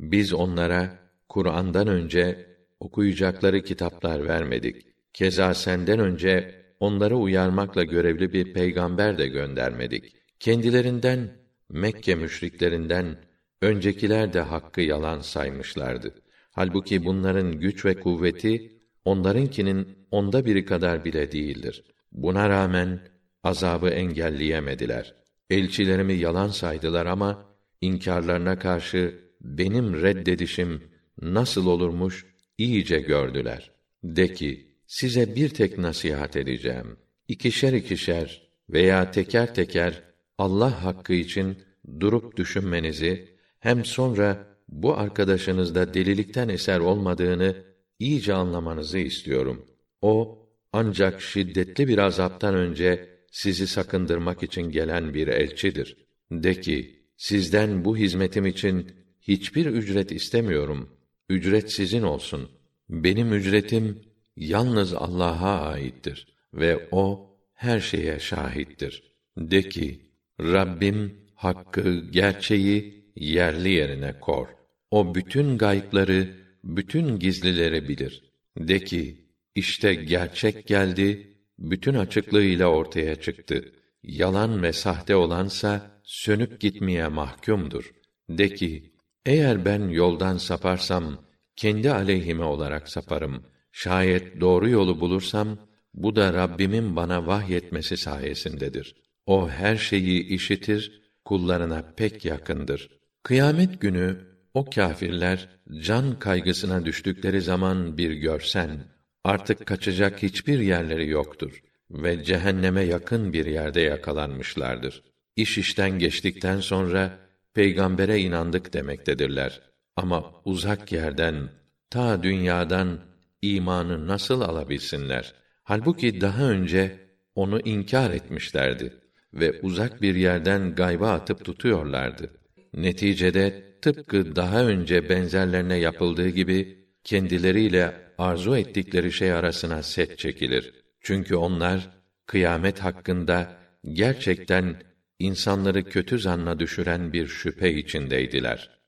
biz onlara Kur'an'dan önce okuyacakları kitaplar vermedik. Keza senden önce onları uyarmakla görevli bir peygamber de göndermedik. Kendilerinden Mekke müşriklerinden öncekiler de hakkı yalan saymışlardı. Halbuki bunların güç ve kuvveti onlarınkinin onda biri kadar bile değildir. Buna rağmen azabı engelleyemediler. Elçilerimi yalan saydılar ama inkarlarına karşı benim reddedişim nasıl olurmuş iyice gördüler. De ki, size bir tek nasihat edeceğim. İkişer ikişer veya teker teker Allah hakkı için durup düşünmenizi hem sonra bu arkadaşınızda delilikten eser olmadığını iyice anlamanızı istiyorum. O ancak şiddetli bir azaptan önce sizi sakındırmak için gelen bir elçidir. De ki, sizden bu hizmetim için hiçbir ücret istemiyorum. Ücret sizin olsun. Benim ücretim yalnız Allah'a aittir ve o her şeye şahittir. De ki, Rabbim hakkı, gerçeği yerli yerine kor. O bütün gaypları, bütün gizlileri bilir. De ki, işte gerçek geldi, bütün açıklığıyla ortaya çıktı. Yalan ve sahte olansa sönüp gitmeye mahkumdur. De ki, eğer ben yoldan saparsam kendi aleyhime olarak saparım. Şayet doğru yolu bulursam bu da Rabbimin bana vahyetmesi sayesindedir. O her şeyi işitir, kullarına pek yakındır. Kıyamet günü o kâfirler can kaygısına düştükleri zaman bir görsen artık kaçacak hiçbir yerleri yoktur ve cehenneme yakın bir yerde yakalanmışlardır. İş işten geçtikten sonra peygambere inandık demektedirler. Ama uzak yerden, ta dünyadan imanı nasıl alabilsinler? Halbuki daha önce onu inkar etmişlerdi ve uzak bir yerden gayba atıp tutuyorlardı. Neticede tıpkı daha önce benzerlerine yapıldığı gibi kendileriyle arzu ettikleri şey arasına set çekilir. Çünkü onlar kıyamet hakkında gerçekten insanları kötü zanna düşüren bir şüphe içindeydiler.